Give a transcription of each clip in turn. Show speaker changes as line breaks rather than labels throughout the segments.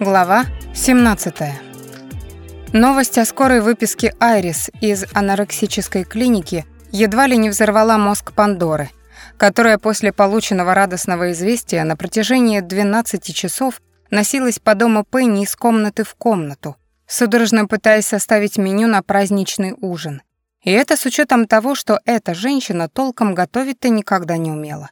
Глава 17. Новость о скорой выписке Айрис из анорексической клиники едва ли не взорвала мозг Пандоры, которая после полученного радостного известия на протяжении 12 часов носилась по дому Пенни из комнаты в комнату, судорожно пытаясь составить меню на праздничный ужин. И это с учетом того, что эта женщина толком готовить-то никогда не умела.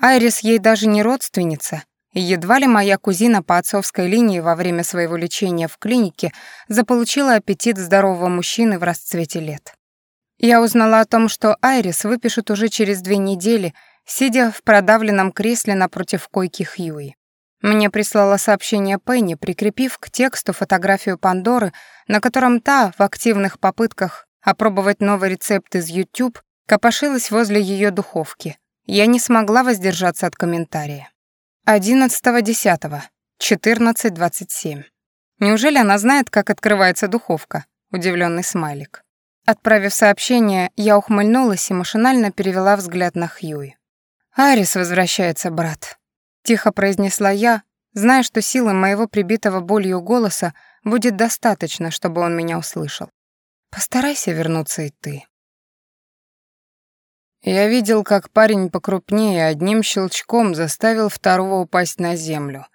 Айрис ей даже не родственница, едва ли моя кузина по отцовской линии во время своего лечения в клинике заполучила аппетит здорового мужчины в расцвете лет. Я узнала о том, что Айрис выпишет уже через две недели, сидя в продавленном кресле напротив койки Хьюи. Мне прислала сообщение Пенни, прикрепив к тексту фотографию Пандоры, на котором та в активных попытках опробовать новый рецепт из YouTube копошилась возле ее духовки. Я не смогла воздержаться от комментария. 11.10. 14.27. Неужели она знает, как открывается духовка? Удивленный смайлик. Отправив сообщение, я ухмыльнулась и машинально перевела взгляд на Хьюи. «Арис возвращается, брат», — тихо произнесла я, зная, что силы моего прибитого болью голоса будет достаточно, чтобы он меня услышал. «Постарайся вернуться и ты».
Я видел, как парень покрупнее одним щелчком заставил второго упасть на землю,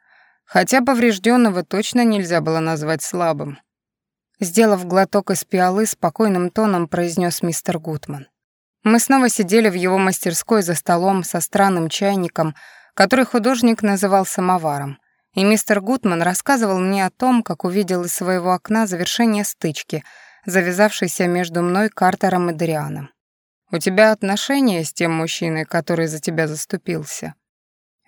хотя поврежденного точно нельзя было назвать слабым.
Сделав глоток из пиалы, спокойным тоном произнес мистер Гутман. Мы снова сидели в его мастерской за столом со странным чайником, который художник называл самоваром, и мистер Гутман рассказывал мне о том, как увидел из своего окна завершение стычки, завязавшейся между мной, Картером и Дарианом. У тебя отношения с тем мужчиной, который за тебя заступился?»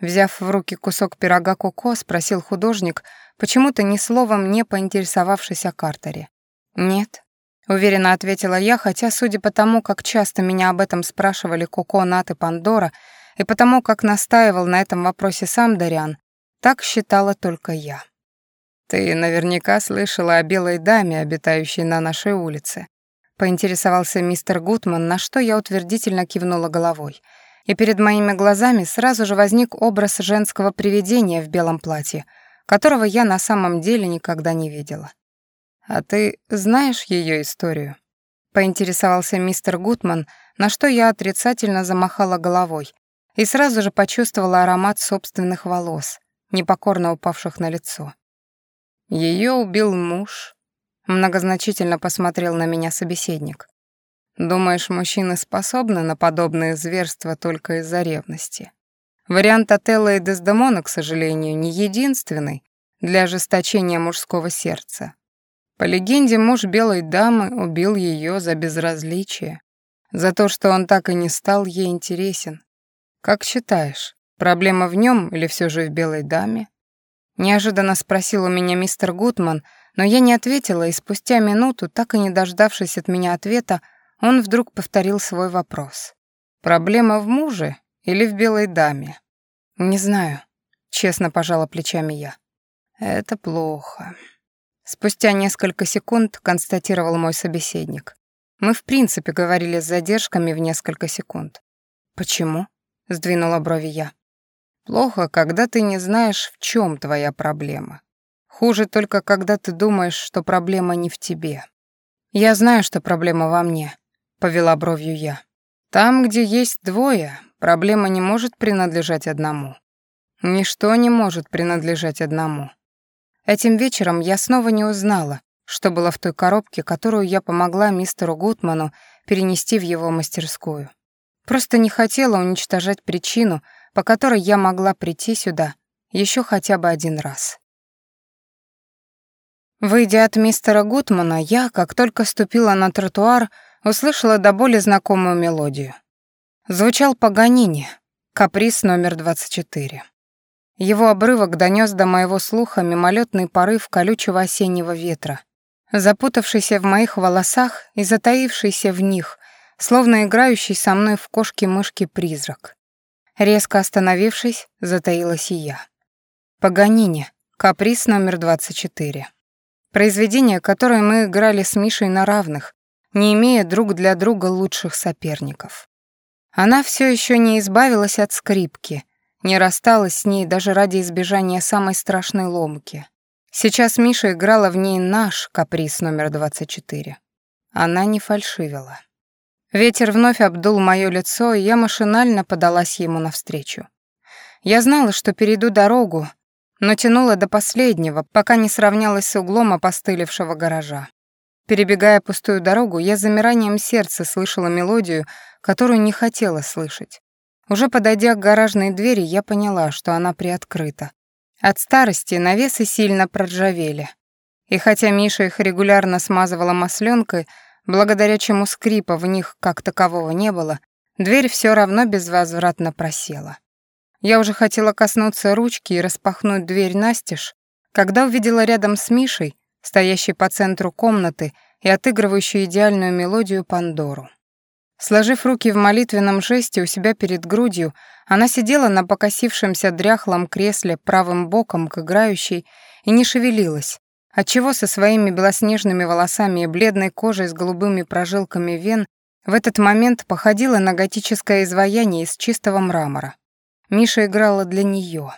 Взяв в руки кусок пирога Коко, спросил художник, почему-то ни словом не поинтересовавшись о Картере. «Нет», — уверенно ответила я, хотя, судя по тому, как часто меня об этом спрашивали Коко, Нат и Пандора, и потому, как настаивал на этом вопросе сам Дариан, так считала только я.
«Ты наверняка слышала о белой даме, обитающей на нашей улице поинтересовался мистер Гутман, на что я утвердительно кивнула головой. И перед моими глазами сразу же возник образ женского привидения в белом платье, которого я на самом деле никогда не видела. «А ты знаешь ее историю?» — поинтересовался мистер Гутман, на что я отрицательно замахала головой и сразу же почувствовала аромат собственных волос, непокорно упавших на лицо. Ее убил муж, Многозначительно посмотрел на меня собеседник. Думаешь, мужчины способны на подобные зверства только из-за ревности? Вариант Отелла и Дездемона, к сожалению, не единственный для ожесточения мужского сердца. По легенде, муж белой дамы убил ее за безразличие, за то, что он так и не стал ей интересен. Как считаешь, проблема в нем или все же в белой даме? Неожиданно спросил у меня мистер Гутман, но я не ответила, и спустя минуту, так и не дождавшись от меня ответа, он вдруг повторил свой вопрос. «Проблема в муже или в белой даме?» «Не знаю», — честно пожала плечами я. «Это плохо». Спустя несколько секунд констатировал мой собеседник. Мы в принципе говорили с задержками в несколько секунд. «Почему?» — сдвинула брови я. «Плохо, когда ты не знаешь, в чем твоя проблема. Хуже только, когда ты думаешь, что проблема не в тебе. Я знаю, что проблема во мне, повела бровью я. Там, где есть двое, проблема не может принадлежать одному. Ничто не может принадлежать одному. Этим вечером я снова не узнала, что было в той коробке, которую я помогла мистеру Гутману перенести в его мастерскую. Просто не хотела уничтожать причину, по которой я могла прийти сюда еще хотя бы один раз. Выйдя от мистера Гутмана, я, как только ступила на тротуар, услышала до боли знакомую мелодию. Звучал Паганини, каприз номер 24. Его обрывок донес до моего слуха мимолетный порыв колючего осеннего ветра, запутавшийся в моих волосах и затаившийся в них, словно играющий со мной в кошки-мышки призрак. Резко остановившись, затаилась и я. Паганини, каприз номер 24. Произведение, которое мы играли с Мишей на равных, не имея друг для друга лучших соперников. Она все еще не избавилась от скрипки, не рассталась с ней даже ради избежания самой страшной ломки.
Сейчас Миша играла в ней наш каприз номер 24. Она не фальшивила. Ветер вновь обдул моё лицо, и я машинально подалась ему навстречу. Я знала, что перейду дорогу, но тянула до последнего, пока не сравнялась с углом опостылевшего гаража. Перебегая пустую дорогу, я замиранием сердца слышала мелодию, которую не хотела слышать. Уже подойдя к гаражной двери, я поняла, что она приоткрыта. От старости навесы сильно проржавели. И хотя Миша их регулярно смазывала масленкой, благодаря чему скрипа в них как такового не было, дверь все равно безвозвратно просела. Я уже хотела коснуться ручки и распахнуть дверь настежь, когда увидела рядом с Мишей, стоящей по центру комнаты и отыгрывающей идеальную мелодию Пандору. Сложив руки в молитвенном жесте у себя перед грудью, она сидела на покосившемся дряхлом кресле правым боком к играющей и не шевелилась, отчего со своими белоснежными волосами и бледной кожей с голубыми прожилками вен в этот момент походила на готическое изваяние из чистого мрамора. Миша играла для нее.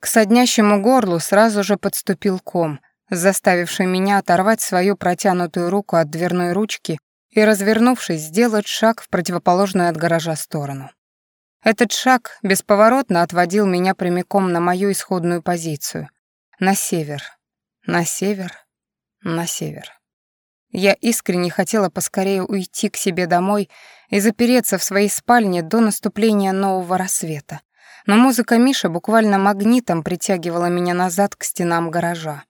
К соднящему горлу сразу же подступил ком, заставивший меня оторвать свою протянутую руку от дверной ручки и, развернувшись, сделать шаг в противоположную от гаража сторону. Этот шаг бесповоротно отводил меня прямиком на мою исходную позицию. На север, на север, на север. Я искренне хотела поскорее уйти к себе домой и запереться в своей спальне до наступления нового рассвета. Но музыка Миши буквально магнитом притягивала меня назад к стенам гаража,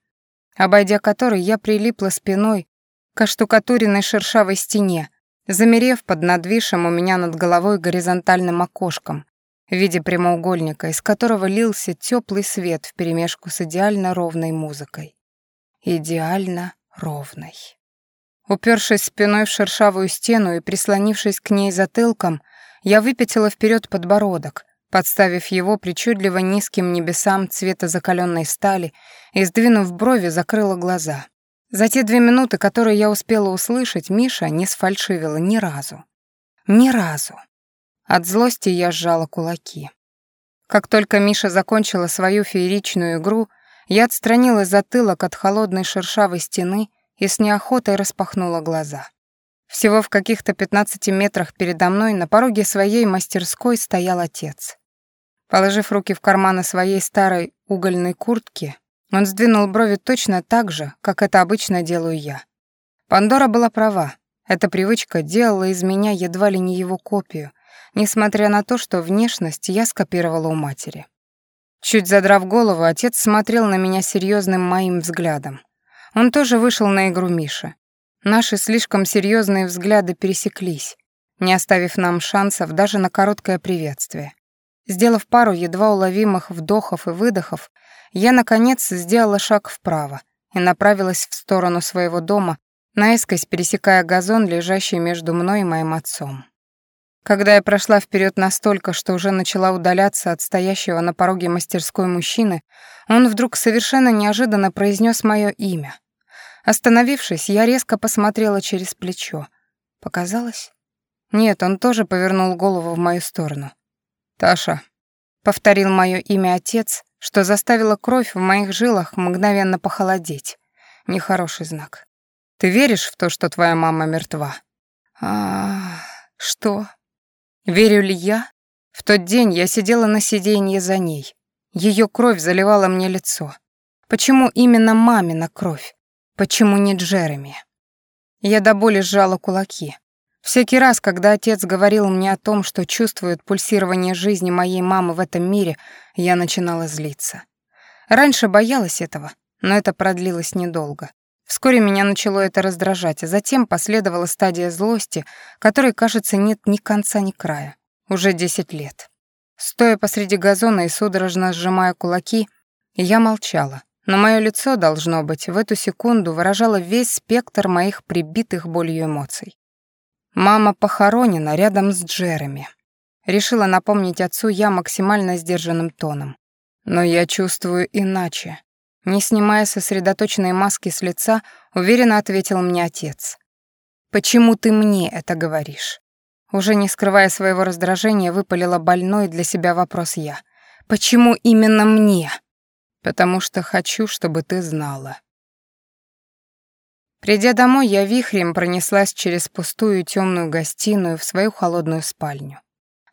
обойдя который я прилипла спиной к оштукатуренной шершавой стене, замерев под надвисшим у меня над головой горизонтальным окошком в виде прямоугольника, из которого лился теплый свет вперемешку с идеально ровной музыкой. Идеально ровной. Упершись спиной в шершавую стену и прислонившись к ней затылком, я выпятила вперед подбородок, подставив его причудливо низким небесам цвета закаленной стали и, сдвинув брови, закрыла глаза. За те две минуты, которые я успела услышать, Миша не сфальшивила ни разу. Ни разу. От злости я сжала кулаки. Как только Миша закончила свою фееричную игру, я отстранила затылок от холодной шершавой стены и с неохотой распахнула глаза. Всего в каких-то 15 метрах передо мной на пороге своей мастерской стоял отец. Положив руки в карманы своей старой угольной куртки, он сдвинул брови точно так же, как это обычно делаю я. Пандора была права. Эта привычка делала из меня едва ли не его копию, несмотря на то, что внешность я скопировала у матери. Чуть задрав голову, отец смотрел на меня серьезным моим взглядом. Он тоже вышел на игру Миши. Наши слишком серьезные взгляды пересеклись, не оставив нам шансов даже на короткое приветствие. Сделав пару едва уловимых вдохов и выдохов, я, наконец, сделала шаг вправо и направилась в сторону своего дома, наискось пересекая газон, лежащий между мной и моим отцом. Когда я прошла вперед настолько, что уже начала удаляться от стоящего на пороге мастерской мужчины, он вдруг совершенно неожиданно произнес мое имя. Остановившись, я резко посмотрела через плечо. Показалось? Нет, он тоже повернул голову в мою сторону. «Таша», — повторил мое имя отец, что заставило кровь в моих жилах мгновенно похолодеть. Нехороший знак. Ты веришь в то, что твоя мама мертва? А, что? Верю ли я? В тот день я сидела на сиденье за ней. Ее кровь заливала мне лицо. Почему именно мамина кровь? Почему не Джереми? Я до боли сжала кулаки. Всякий раз, когда отец говорил мне о том, что чувствует пульсирование жизни моей мамы в этом мире, я начинала злиться. Раньше боялась этого, но это продлилось недолго. Вскоре меня начало это раздражать, а затем последовала стадия злости, которой, кажется, нет ни конца, ни края. Уже десять лет. Стоя посреди газона и судорожно сжимая кулаки, я молчала, но мое лицо, должно быть, в эту секунду выражало весь спектр моих прибитых болью эмоций. Мама похоронена рядом с Джереми. Решила напомнить отцу я максимально сдержанным тоном. Но я чувствую иначе. Не снимая сосредоточенной маски с лица, уверенно ответил мне отец. «Почему ты мне это говоришь?» Уже не скрывая своего раздражения, выпалила больной для себя вопрос я. «Почему именно мне?»
потому что хочу, чтобы ты знала. Придя домой, я вихрем пронеслась через пустую темную гостиную в свою холодную спальню.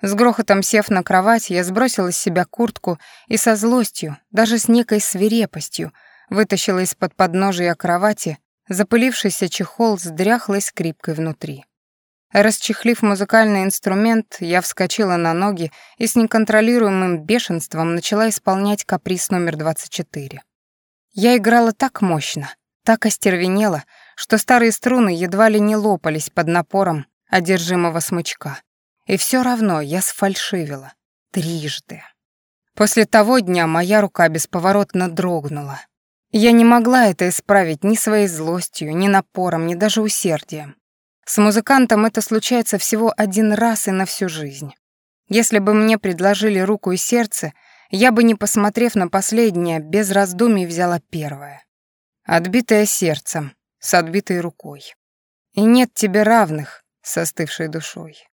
С грохотом сев на кровать, я сбросила с себя куртку и со злостью, даже с некой свирепостью, вытащила из-под подножия кровати запылившийся чехол с дряхлой скрипкой внутри. Расчехлив музыкальный инструмент, я вскочила на ноги и с неконтролируемым бешенством начала исполнять каприз номер 24. Я играла так мощно, так остервенела, что старые струны едва ли не лопались под напором одержимого смычка. И все равно я сфальшивила. Трижды. После того дня моя рука бесповоротно дрогнула. Я не могла это исправить ни своей злостью, ни напором, ни даже усердием. С музыкантом это случается всего один раз и на всю жизнь. Если бы мне предложили руку и сердце, я бы, не посмотрев на последнее, без раздумий взяла первое. Отбитое сердцем, с отбитой рукой. И нет тебе равных с остывшей душой.